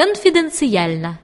Конфиденциально.